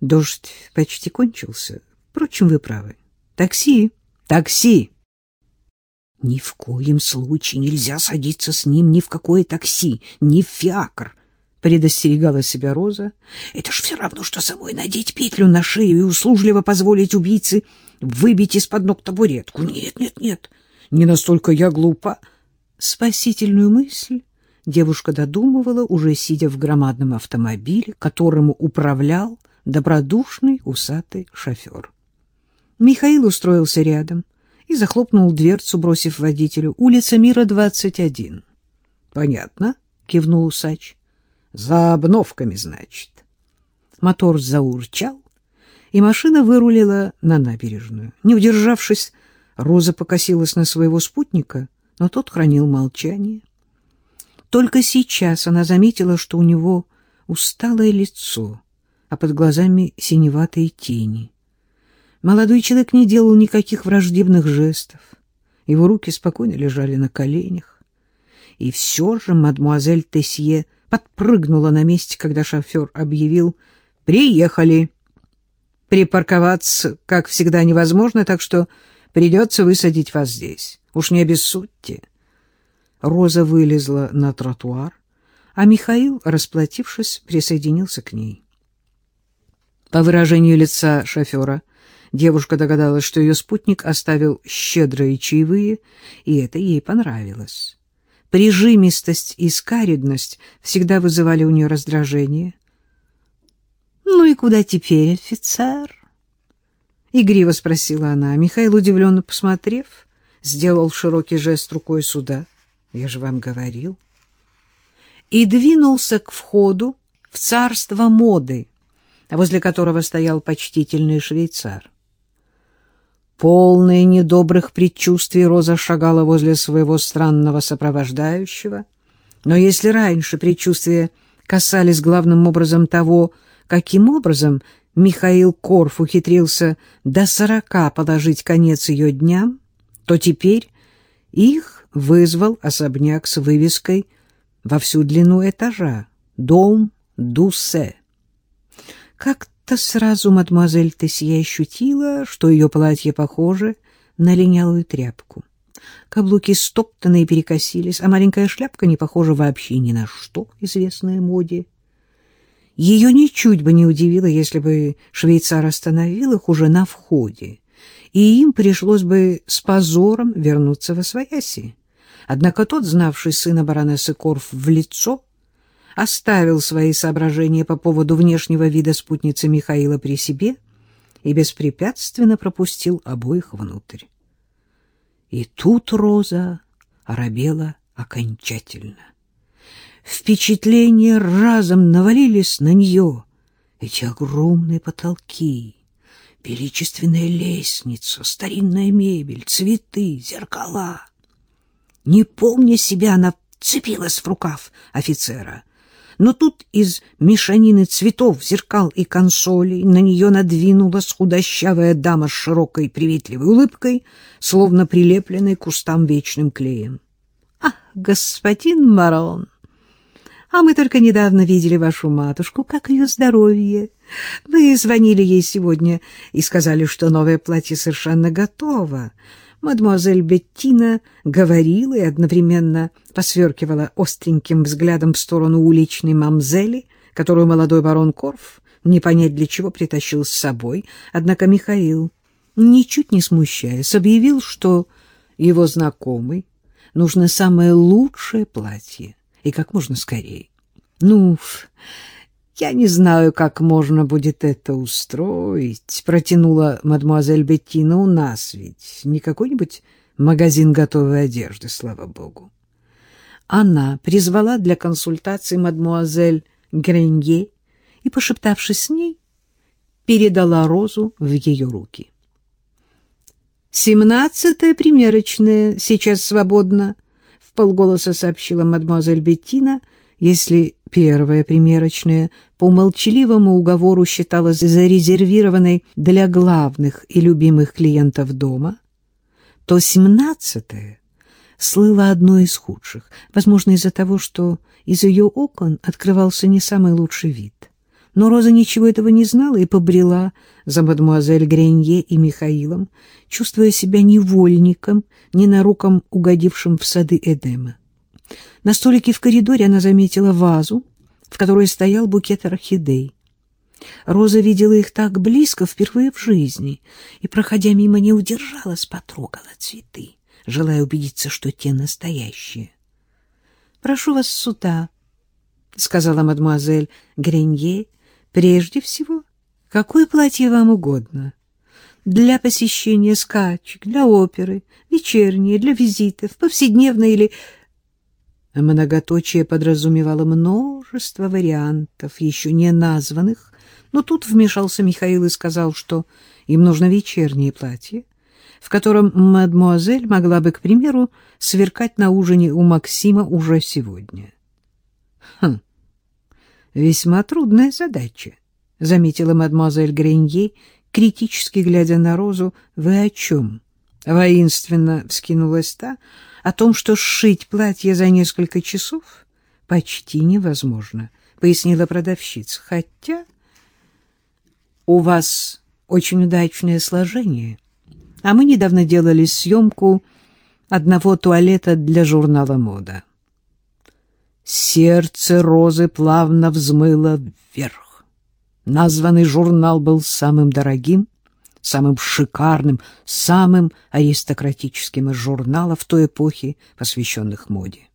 Дождь почти кончился. Впрочем, вы правы. Такси, такси. Ни в коем случае нельзя садиться с ним ни в какое такси, ни в фиакр, предостерегала себя Роза. Это ж все равно, что самой надеть петлю на шею и услужливо позволить убийце выбить из-под ног табуретку. Нет, нет, нет, не настолько я глупа. Спасительную мысль девушка додумывала, уже сидя в громадном автомобиле, которому управлял добродушный усатый шофер. Михаил устроился рядом и захлопнул дверцу, бросив водителю. «Улица Мира, 21». «Понятно», — кивнул усач. «За обновками, значит». Мотор заурчал, и машина вырулила на набережную. Не удержавшись, Роза покосилась на своего спутника, но тот хранил молчание. Только сейчас она заметила, что у него усталое лицо, а под глазами синеватые тени. Молодой человек не делал никаких враждебных жестов. Его руки спокойно лежали на коленях. И все же мадмуазель Тесье подпрыгнула на месте, когда шофер объявил «Приехали». Припарковаться, как всегда, невозможно, так что придется высадить вас здесь. Уж не обессудьте. Роза вылезла на тротуар, а Михаил, расплатившись, присоединился к ней. По выражению лица шофера девушка догадалась, что ее спутник оставил щедрые чаевые, и это ей понравилось. Прижимистость и скаридность всегда вызывали у нее раздражение. «Ну и куда теперь, офицер?» Игриво спросила она. Михаил, удивленно посмотрев, сделал широкий жест рукой сюда. Я же вам говорил. И двинулся к входу в царство моды, возле которого стоял почтительный швейцар. Полная недобрых предчувствий Роза шагала возле своего странного сопровождающего. Но если раньше предчувствия касались главным образом того, каким образом Михаил Корф ухитрился до сорока положить конец ее дням, то теперь их вызвал особняк с вывеской во всю длину этажа «Дом Дуссе». Как-то сразу мадемуазель Тесье ощутила, что ее платье похоже на линялую тряпку. Каблуки стоптаны и перекосились, а маленькая шляпка не похожа вообще ни на что, известное моде. Ее ничуть бы не удивило, если бы швейцар остановил их уже на входе, и им пришлось бы с позором вернуться во свояси. Однако тот, знавший сына баронессы Корф в лицо, оставил свои соображения по поводу внешнего вида спутницы Михаила при себе и беспрепятственно пропустил обоих внутрь. И тут Роза оробела окончательно. Впечатления разом навалились на нее. Эти огромные потолки, величественная лестница, старинная мебель, цветы, зеркала. Не помня себя, она вцепилась в рукав офицера. Но тут из мешанины цветов, зеркал и консолей на нее надвинулась худощавая дама с широкой приветливой улыбкой, словно прилепленной к кустам вечным клеем. — Ах, господин барон! А мы только недавно видели вашу матушку. Как ее здоровье? Вы звонили ей сегодня и сказали, что новое платье совершенно готово. Мадемуазель Беттина говорила и одновременно посверкивала остреньким взглядом в сторону уличной мамзели, которую молодой барон Корф не понять для чего притащил с собой. Однако Михаил, ничуть не смущаясь, объявил, что его знакомый нужно самое лучшее платье и как можно скорее. Ну, я не знаю, как можно будет это устроить, протянула мадемуазель Беттина. У нас ведь не какой-нибудь магазин готовой одежды, слава богу. Она призвала для консультации мадемуазель Гренье и, пошептавшись с ней, передала розу в ее руки. «Семнадцатая примерочная сейчас свободна», полголоса сообщила мадемуазель Беттина, если первая примерочная по молчаливому уговору считалась зарезервированной для главных и любимых клиентов дома, то семнадцатая слыла одной из худших, возможно, из-за того, что из ее окон открывался не самый лучший вид. Но Роза ничего этого не знала и побрела за мадемуазель Гренье и Михаилом, чувствуя себя невольником, ненаруком угодившим в сады Эдема. На столике в коридоре она заметила вазу, в которой стоял букет орхидей. Роза видела их так близко впервые в жизни и, проходя мимо, не удержалась, потрогала цветы, желая убедиться, что те настоящие. — Прошу вас сюда, — сказала мадемуазель Гренье, — прежде всего, какое платье вам угодно. Для посещения скачек, для оперы, вечернее, для визитов, повседневное или... Многоточие подразумевало множество вариантов, еще не названных, но тут вмешался Михаил и сказал, что им нужно вечернее платье, в котором мадмуазель могла бы, к примеру, сверкать на ужине у Максима уже сегодня. Хм, весьма трудная задача, — заметила мадемуазель Гренье, критически глядя на Розу. — Вы о чем? — воинственно вскинулась та. — О том, что сшить платье за несколько часов почти невозможно, — пояснила продавщица. — Хотя у вас очень удачное сложение, а мы недавно делали съемку одного туалета для журнала «Мода». Сердце Розы плавно взмыло вверх. Названный журнал был самым дорогим, самым шикарным, самым аристократическим из журналов той эпохи, посвященных моде.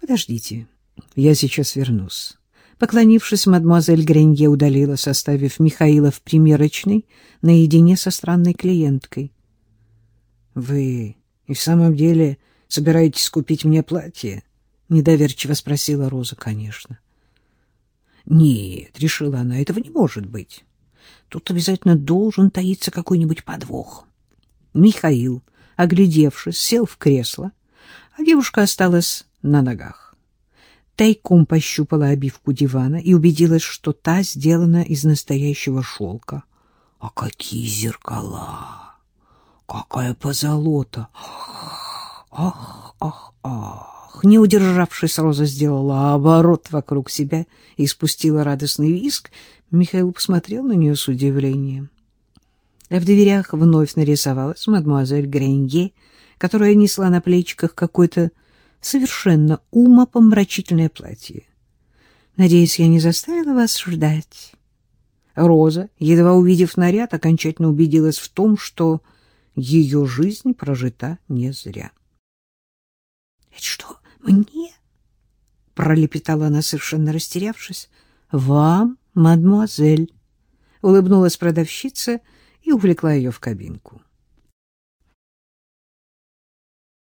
«Подождите, я сейчас вернусь». Поклонившись, мадемуазель Гренье удалилась, оставив Михаила в примерочной наедине со странной клиенткой. — Вы и в самом деле собираетесь купить мне платье? — недоверчиво спросила Роза, конечно. — Нет, — решила она, — этого не может быть. Тут обязательно должен таиться какой-нибудь подвох. Михаил, оглядевшись, сел в кресло, а девушка осталась на ногах тайком пощупала обивку дивана и убедилась, что та сделана из настоящего шелка. А какие зеркала! Какая позолота! Ах, ах, ах! Не удержавшись, Роза сделала оборот вокруг себя и спустила радостный виск. Михаил посмотрел на нее с удивлением. В дверях вновь нарисовалась мадемуазель Гренье, которая несла на плечиках какой-то совершенно умопомрачительное платье. Надеюсь, я не заставила вас ждать. Роза, едва увидев наряд, окончательно убедилась в том, что ее жизнь прожита не зря. — Это что, мне? — пролепетала она, совершенно растерявшись. — Вам, мадмуазель, — улыбнулась продавщица и увлекла ее в кабинку.